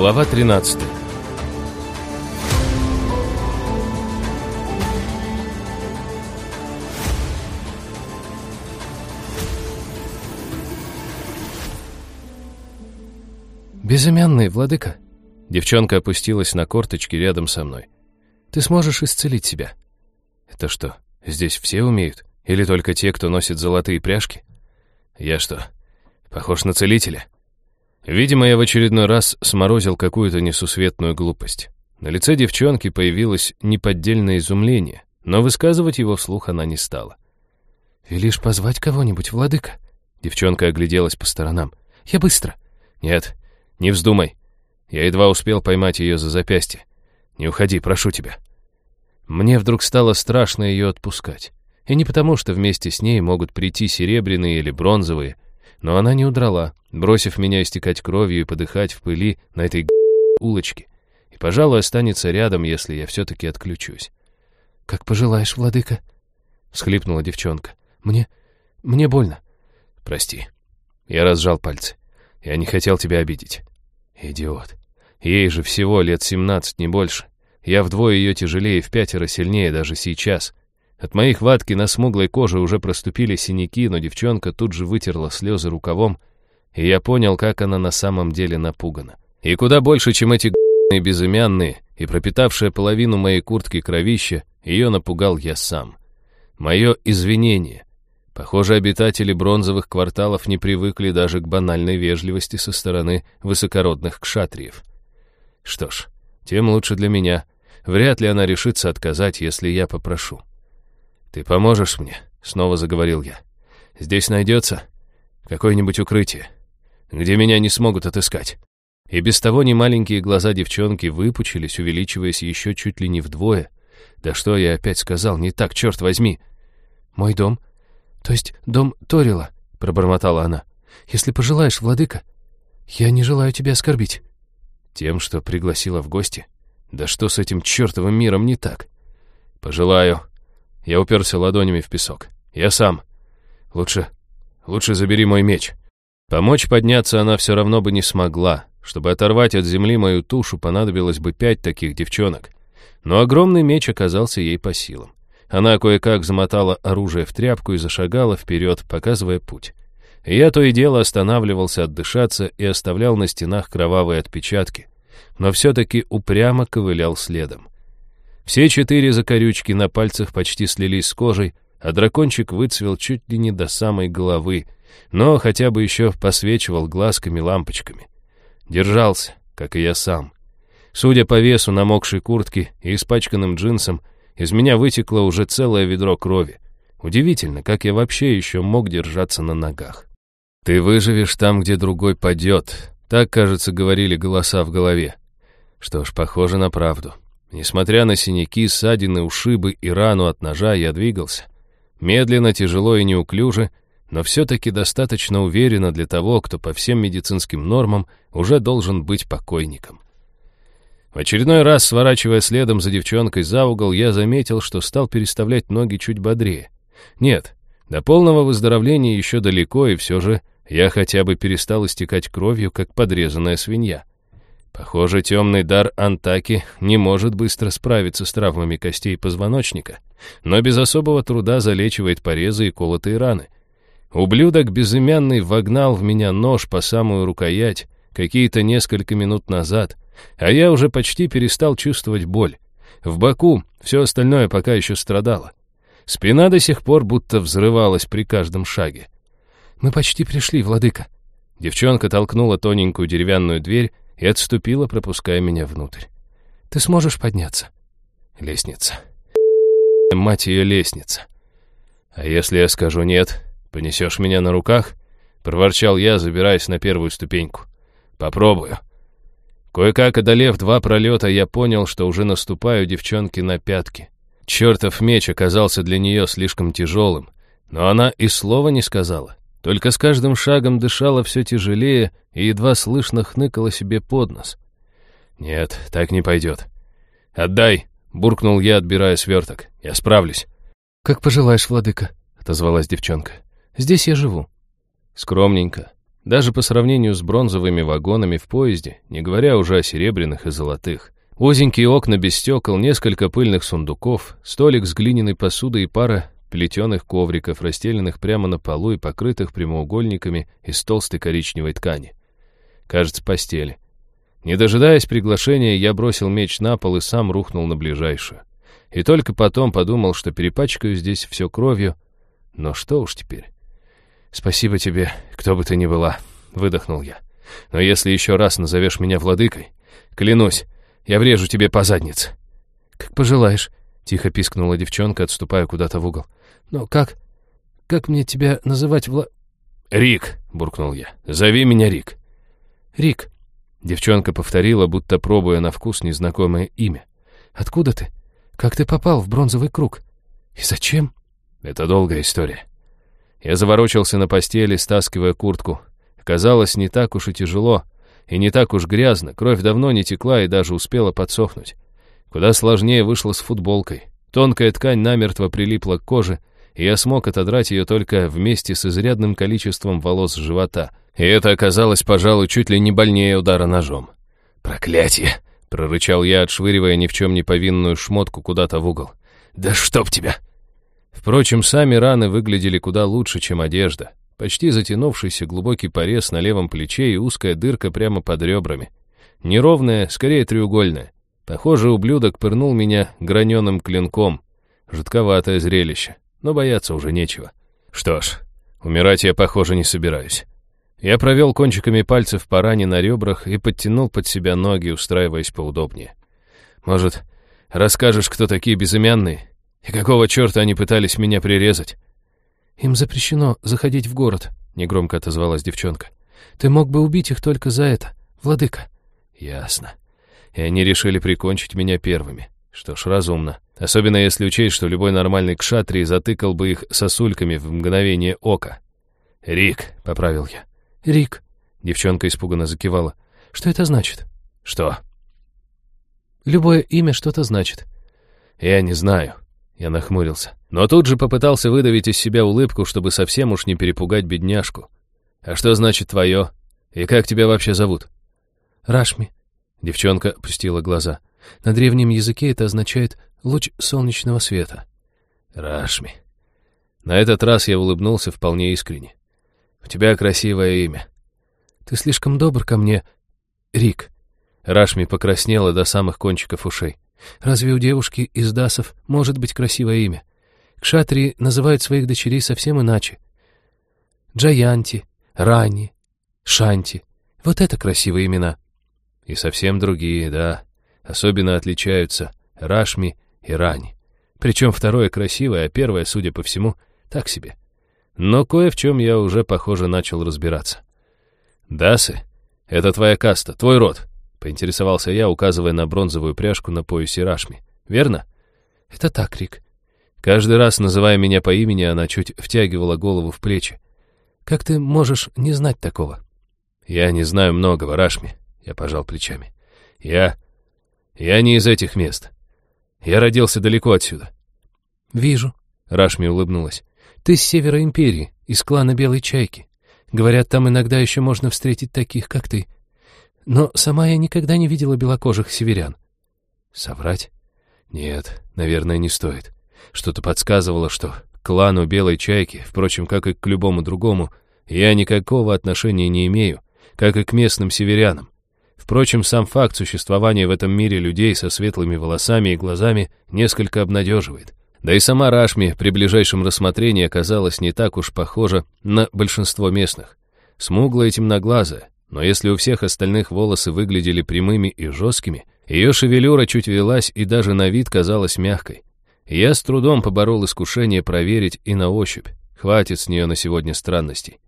Глава 13 «Безымянный, владыка!» Девчонка опустилась на корточки рядом со мной. «Ты сможешь исцелить себя?» «Это что, здесь все умеют? Или только те, кто носит золотые пряжки?» «Я что, похож на целителя?» Видимо, я в очередной раз сморозил какую-то несусветную глупость. На лице девчонки появилось неподдельное изумление, но высказывать его вслух она не стала. «Велишь позвать кого-нибудь, владыка?» Девчонка огляделась по сторонам. «Я быстро». «Нет, не вздумай». Я едва успел поймать ее за запястье. «Не уходи, прошу тебя». Мне вдруг стало страшно ее отпускать. И не потому, что вместе с ней могут прийти серебряные или бронзовые, но она не удрала, бросив меня истекать кровью и подыхать в пыли на этой улочке. И, пожалуй, останется рядом, если я все-таки отключусь. «Как пожелаешь, владыка», — всхлипнула девчонка. «Мне... мне больно». «Прости». Я разжал пальцы. Я не хотел тебя обидеть. Идиот. Ей же всего лет семнадцать, не больше. Я вдвое ее тяжелее, в пятеро сильнее даже сейчас. От моей хватки на смуглой коже уже проступили синяки, но девчонка тут же вытерла слезы рукавом, и я понял, как она на самом деле напугана. И куда больше, чем эти г***ные безымянные и пропитавшая половину моей куртки кровища, ее напугал я сам. Мое извинение. Похоже, обитатели бронзовых кварталов не привыкли даже к банальной вежливости со стороны высокородных кшатриев. Что ж, тем лучше для меня. Вряд ли она решится отказать, если я попрошу. «Ты поможешь мне?» — снова заговорил я. «Здесь найдется какое-нибудь укрытие, где меня не смогут отыскать». И без того немаленькие глаза девчонки выпучились, увеличиваясь еще чуть ли не вдвое. «Да что я опять сказал? Не так, черт возьми!» «Мой дом? То есть дом Торила?» — пробормотала она. «Если пожелаешь, владыка, я не желаю тебя оскорбить». «Тем, что пригласила в гости? Да что с этим чертовым миром не так?» «Пожелаю». Я уперся ладонями в песок. «Я сам. Лучше... лучше забери мой меч». Помочь подняться она все равно бы не смогла. Чтобы оторвать от земли мою тушу, понадобилось бы пять таких девчонок. Но огромный меч оказался ей по силам. Она кое-как замотала оружие в тряпку и зашагала вперед, показывая путь. Я то и дело останавливался отдышаться и оставлял на стенах кровавые отпечатки, но все-таки упрямо ковылял следом. Все четыре закорючки на пальцах почти слились с кожей, а дракончик выцвел чуть ли не до самой головы, но хотя бы еще посвечивал глазками-лампочками. Держался, как и я сам. Судя по весу намокшей куртки и испачканным джинсам, из меня вытекло уже целое ведро крови. Удивительно, как я вообще еще мог держаться на ногах. «Ты выживешь там, где другой падет», — так, кажется, говорили голоса в голове. Что ж, похоже на правду. Несмотря на синяки, ссадины, ушибы и рану от ножа, я двигался. Медленно, тяжело и неуклюже, но все-таки достаточно уверенно для того, кто по всем медицинским нормам уже должен быть покойником. В очередной раз, сворачивая следом за девчонкой за угол, я заметил, что стал переставлять ноги чуть бодрее. Нет, до полного выздоровления еще далеко, и все же я хотя бы перестал истекать кровью, как подрезанная свинья. Похоже, темный дар Антаки не может быстро справиться с травмами костей позвоночника, но без особого труда залечивает порезы и колотые раны — Ублюдок безымянный вогнал в меня нож по самую рукоять какие-то несколько минут назад, а я уже почти перестал чувствовать боль. В боку все остальное пока еще страдало. Спина до сих пор будто взрывалась при каждом шаге. «Мы почти пришли, владыка». Девчонка толкнула тоненькую деревянную дверь и отступила, пропуская меня внутрь. «Ты сможешь подняться?» «Лестница. Мать ее, лестница. А если я скажу нет?» «Понесешь меня на руках?» — проворчал я, забираясь на первую ступеньку. «Попробую». Кое-как одолев два пролета, я понял, что уже наступаю девчонке на пятки. Чертов меч оказался для нее слишком тяжелым, но она и слова не сказала. Только с каждым шагом дышала все тяжелее и едва слышно хныкала себе под нос. «Нет, так не пойдет». «Отдай!» — буркнул я, отбирая сверток. «Я справлюсь». «Как пожелаешь, владыка», — отозвалась девчонка. Здесь я живу». «Скромненько. Даже по сравнению с бронзовыми вагонами в поезде, не говоря уже о серебряных и золотых. Узенькие окна без стекол, несколько пыльных сундуков, столик с глиняной посудой и пара плетеных ковриков, расстеленных прямо на полу и покрытых прямоугольниками из толстой коричневой ткани. Кажется, постели. Не дожидаясь приглашения, я бросил меч на пол и сам рухнул на ближайшую. И только потом подумал, что перепачкаю здесь все кровью. Но что уж теперь. «Спасибо тебе, кто бы ты ни была», — выдохнул я. «Но если еще раз назовешь меня владыкой, клянусь, я врежу тебе по заднице». «Как пожелаешь», — тихо пискнула девчонка, отступая куда-то в угол. «Но как... как мне тебя называть вла...» «Рик», — буркнул я. «Зови меня Рик». «Рик». Девчонка повторила, будто пробуя на вкус незнакомое имя. «Откуда ты? Как ты попал в бронзовый круг? И зачем?» «Это долгая история. Я заворочился на постели, стаскивая куртку. Казалось, не так уж и тяжело, и не так уж грязно, кровь давно не текла и даже успела подсохнуть. Куда сложнее вышло с футболкой. Тонкая ткань намертво прилипла к коже, я смог отодрать ее только вместе с изрядным количеством волос живота. И это оказалось, пожалуй, чуть ли не больнее удара ножом. «Проклятие!» — прорычал я, отшвыривая ни в чем не повинную шмотку куда-то в угол. «Да чтоб тебя!» Впрочем, сами раны выглядели куда лучше, чем одежда. Почти затянувшийся глубокий порез на левом плече и узкая дырка прямо под ребрами. Неровная, скорее треугольная. Похоже, ублюдок пырнул меня граненым клинком. Жутковатое зрелище, но бояться уже нечего. Что ж, умирать я, похоже, не собираюсь. Я провел кончиками пальцев по ране на ребрах и подтянул под себя ноги, устраиваясь поудобнее. Может, расскажешь, кто такие безымянные? И какого черта они пытались меня прирезать? «Им запрещено заходить в город», — негромко отозвалась девчонка. «Ты мог бы убить их только за это, владыка». «Ясно. И они решили прикончить меня первыми. Что ж, разумно. Особенно если учесть, что любой нормальный кшатрий затыкал бы их сосульками в мгновение ока. «Рик», — поправил я. «Рик», — девчонка испуганно закивала. «Что это значит?» «Что?» «Любое имя что-то значит». «Я не знаю. Я нахмурился. Но тут же попытался выдавить из себя улыбку, чтобы совсем уж не перепугать бедняжку. «А что значит твое? И как тебя вообще зовут?» «Рашми». Девчонка опустила глаза. На древнем языке это означает «луч солнечного света». «Рашми». На этот раз я улыбнулся вполне искренне. «У тебя красивое имя». «Ты слишком добр ко мне, Рик». Рашми покраснела до самых кончиков ушей. Разве у девушки из дасов может быть красивое имя? Кшатри называют своих дочерей совсем иначе. Джаянти, Рани, Шанти. Вот это красивые имена. И совсем другие, да. Особенно отличаются Рашми и Рани. Причем второе красивое, а первое, судя по всему, так себе. Но кое в чем я уже, похоже, начал разбираться. Дасы — это твоя каста, твой род. Поинтересовался я, указывая на бронзовую пряжку на поясе Рашми. «Верно?» «Это так, Рик». Каждый раз, называя меня по имени, она чуть втягивала голову в плечи. «Как ты можешь не знать такого?» «Я не знаю многого, Рашми», — я пожал плечами. «Я... я не из этих мест. Я родился далеко отсюда». «Вижу», — Рашми улыбнулась. «Ты с севера Империи, из клана Белой Чайки. Говорят, там иногда еще можно встретить таких, как ты. Но сама я никогда не видела белокожих северян. Соврать? Нет, наверное, не стоит. Что-то подсказывало, что к клану Белой Чайки, впрочем, как и к любому другому, я никакого отношения не имею, как и к местным северянам. Впрочем, сам факт существования в этом мире людей со светлыми волосами и глазами несколько обнадеживает. Да и сама Рашми при ближайшем рассмотрении оказалась не так уж похожа на большинство местных. Смуглая и темноглазая, но если у всех остальных волосы выглядели прямыми и жесткими, ее шевелюра чуть велась и даже на вид казалась мягкой. Я с трудом поборол искушение проверить и на ощупь. Хватит с нее на сегодня странностей.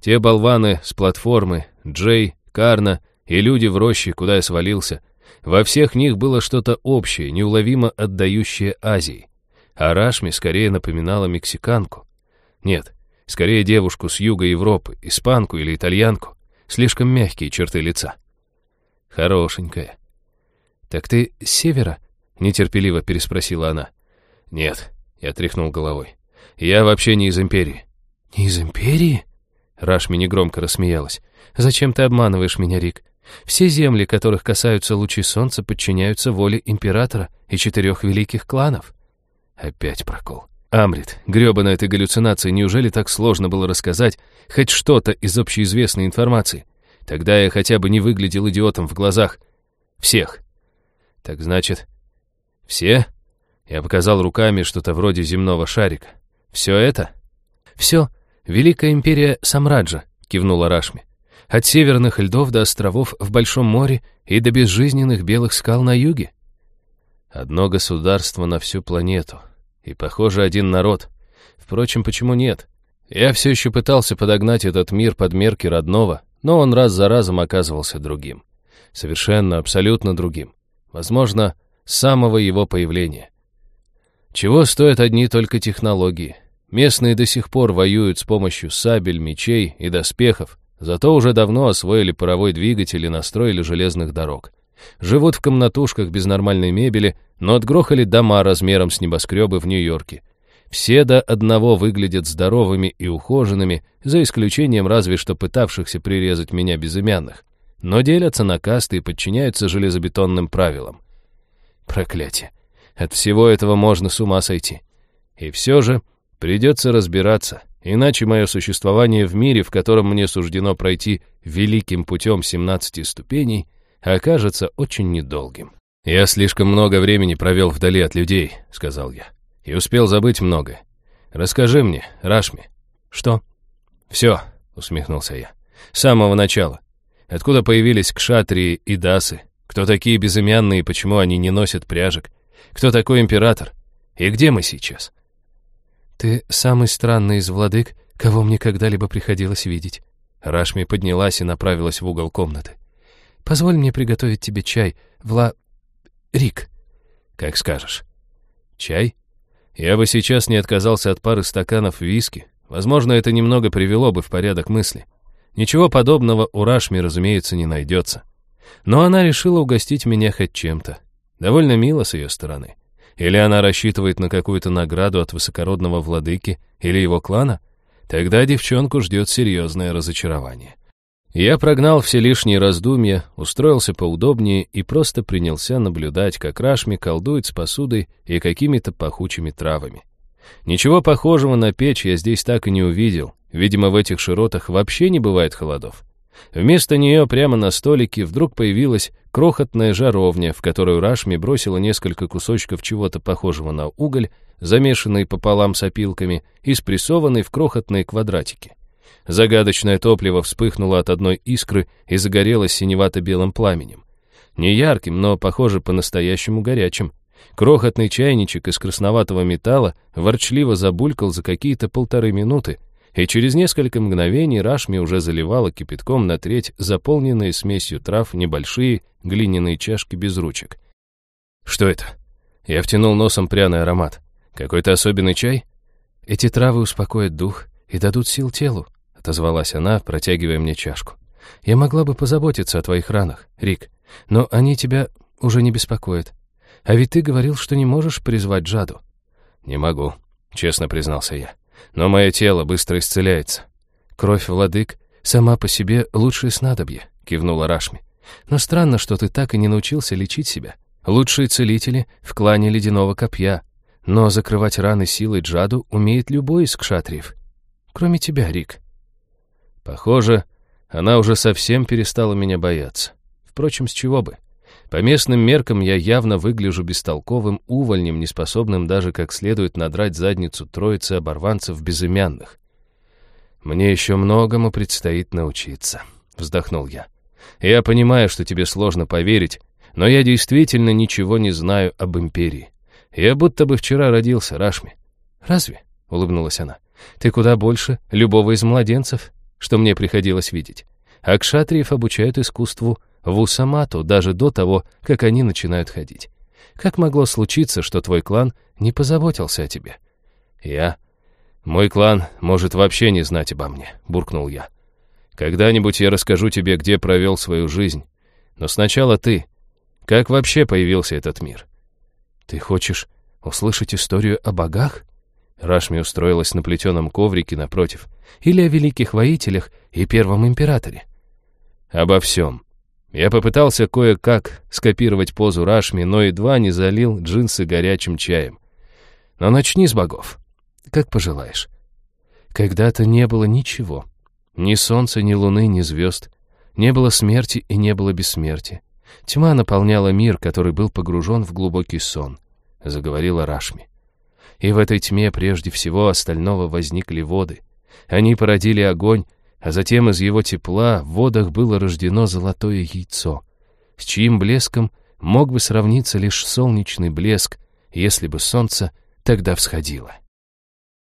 Те болваны с платформы, Джей, Карна и люди в роще, куда я свалился, во всех них было что-то общее, неуловимо отдающее Азии. А Рашми скорее напоминала мексиканку. Нет, скорее девушку с юга Европы, испанку или итальянку. Слишком мягкие черты лица. Хорошенькая. «Так ты с севера?» — нетерпеливо переспросила она. «Нет», — я тряхнул головой. «Я вообще не из Империи». «Не из Империи?» Рашми негромко рассмеялась. «Зачем ты обманываешь меня, Рик? Все земли, которых касаются лучи солнца, подчиняются воле императора и четырех великих кланов». Опять прокол. Амрит, грёбаная этой галлюцинации, неужели так сложно было рассказать хоть что-то из общеизвестной информации? Тогда я хотя бы не выглядел идиотом в глазах всех. Так значит, все? Я показал руками что-то вроде земного шарика. Все это? Все. Великая империя Самраджа, кивнула Рашми. От северных льдов до островов в Большом море и до безжизненных белых скал на юге. Одно государство на всю планету. И, похоже, один народ. Впрочем, почему нет? Я все еще пытался подогнать этот мир под мерки родного, но он раз за разом оказывался другим. Совершенно, абсолютно другим. Возможно, с самого его появления. Чего стоят одни только технологии? Местные до сих пор воюют с помощью сабель, мечей и доспехов, зато уже давно освоили паровой двигатель и настроили железных дорог. Живут в комнатушках без нормальной мебели, но отгрохали дома размером с небоскребы в Нью-Йорке. Все до одного выглядят здоровыми и ухоженными, за исключением разве что пытавшихся прирезать меня безымянных. Но делятся на касты и подчиняются железобетонным правилам. Проклятие. От всего этого можно с ума сойти. И все же придется разбираться, иначе мое существование в мире, в котором мне суждено пройти великим путем 17 ступеней, окажется очень недолгим. «Я слишком много времени провел вдали от людей», — сказал я и успел забыть многое. Расскажи мне, Рашми». «Что?» «Все», — усмехнулся я. «С самого начала. Откуда появились кшатрии и дасы? Кто такие безымянные и почему они не носят пряжек? Кто такой император? И где мы сейчас?» «Ты самый странный из владык, кого мне когда-либо приходилось видеть». Рашми поднялась и направилась в угол комнаты. «Позволь мне приготовить тебе чай, Вла... Рик». «Как скажешь». «Чай?» Я бы сейчас не отказался от пары стаканов виски. Возможно, это немного привело бы в порядок мысли. Ничего подобного у Рашми, разумеется, не найдется. Но она решила угостить меня хоть чем-то. Довольно мило с ее стороны. Или она рассчитывает на какую-то награду от высокородного владыки или его клана? Тогда девчонку ждет серьезное разочарование. Я прогнал все лишние раздумья, устроился поудобнее и просто принялся наблюдать, как Рашми колдует с посудой и какими-то пахучими травами. Ничего похожего на печь я здесь так и не увидел. Видимо, в этих широтах вообще не бывает холодов. Вместо нее прямо на столике вдруг появилась крохотная жаровня, в которую Рашми бросила несколько кусочков чего-то похожего на уголь, замешанный пополам с опилками и спрессованный в крохотные квадратики. Загадочное топливо вспыхнуло от одной искры и загорелось синевато-белым пламенем. Не ярким, но, похоже, по-настоящему горячим. Крохотный чайничек из красноватого металла ворчливо забулькал за какие-то полторы минуты, и через несколько мгновений Рашми уже заливала кипятком на треть заполненные смесью трав небольшие глиняные чашки без ручек. «Что это?» Я втянул носом пряный аромат. «Какой-то особенный чай?» «Эти травы успокоят дух и дадут сил телу», отозвалась она, протягивая мне чашку. «Я могла бы позаботиться о твоих ранах, Рик, но они тебя уже не беспокоят. А ведь ты говорил, что не можешь призвать Джаду». «Не могу», — честно признался я. «Но мое тело быстро исцеляется». «Кровь владык сама по себе лучшее снадобье», — кивнула Рашми. «Но странно, что ты так и не научился лечить себя. Лучшие целители в клане Ледяного Копья, но закрывать раны силой Джаду умеет любой из кшатриев. Кроме тебя, Рик». Похоже, она уже совсем перестала меня бояться. Впрочем, с чего бы? По местным меркам я явно выгляжу бестолковым увольнем, неспособным даже как следует надрать задницу троицы оборванцев безымянных. «Мне еще многому предстоит научиться», — вздохнул я. «Я понимаю, что тебе сложно поверить, но я действительно ничего не знаю об Империи. Я будто бы вчера родился, Рашми». «Разве?» — улыбнулась она. «Ты куда больше любого из младенцев что мне приходилось видеть. А кшатриев обучают искусству в усамату даже до того, как они начинают ходить. Как могло случиться, что твой клан не позаботился о тебе? Я? Мой клан может вообще не знать обо мне, буркнул я. Когда-нибудь я расскажу тебе, где провел свою жизнь. Но сначала ты. Как вообще появился этот мир? Ты хочешь услышать историю о богах? Рашми устроилась на плетеном коврике напротив. Или о великих воителях и первом императоре. Обо всем. Я попытался кое-как скопировать позу Рашми, но едва не залил джинсы горячим чаем. Но начни с богов. Как пожелаешь. Когда-то не было ничего. Ни солнца, ни луны, ни звезд. Не было смерти и не было бессмертия. Тьма наполняла мир, который был погружен в глубокий сон, — заговорила Рашми. И в этой тьме прежде всего остального возникли воды. Они породили огонь, а затем из его тепла в водах было рождено золотое яйцо, с чьим блеском мог бы сравниться лишь солнечный блеск, если бы солнце тогда всходило.